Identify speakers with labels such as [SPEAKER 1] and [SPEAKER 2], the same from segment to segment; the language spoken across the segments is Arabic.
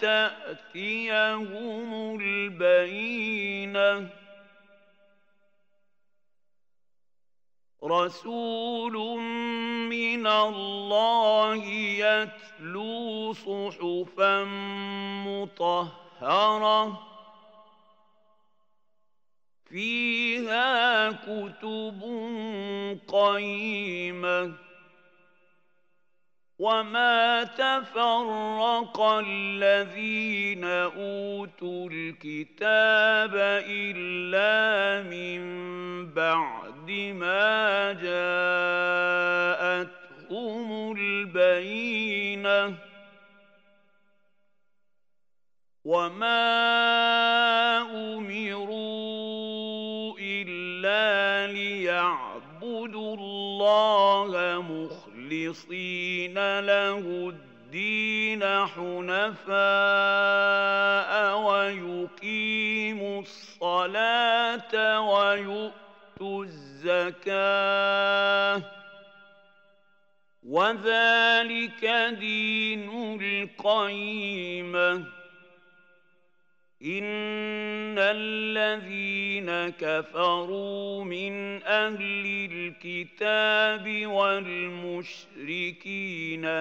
[SPEAKER 1] تأتيهم البينة. رسول من الله يتلو صحفا مطهرة. فيها كتب قيمة. وما تفرق الذين اوتوا الكتاب الا من بعد ما جاءتهم البينه وما امروا الا ليعبدوا الله مخلصين مخلصين له الدين حنفاء ويقيموا الصلاة ويؤتوا الزكاة. وذلك دين القيمة. إن الذين كفروا من أهل الكتاب والمشركين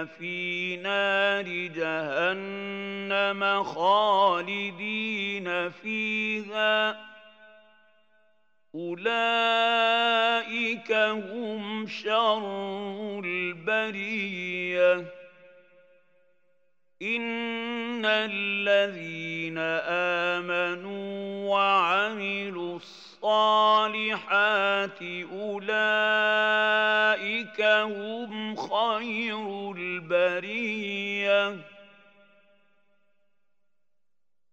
[SPEAKER 1] في نار جهنم خالدين فيها. أولئك هم شر البرية. إن الذين آمنوا وعملوا الصالحات اولئك هم خير البريه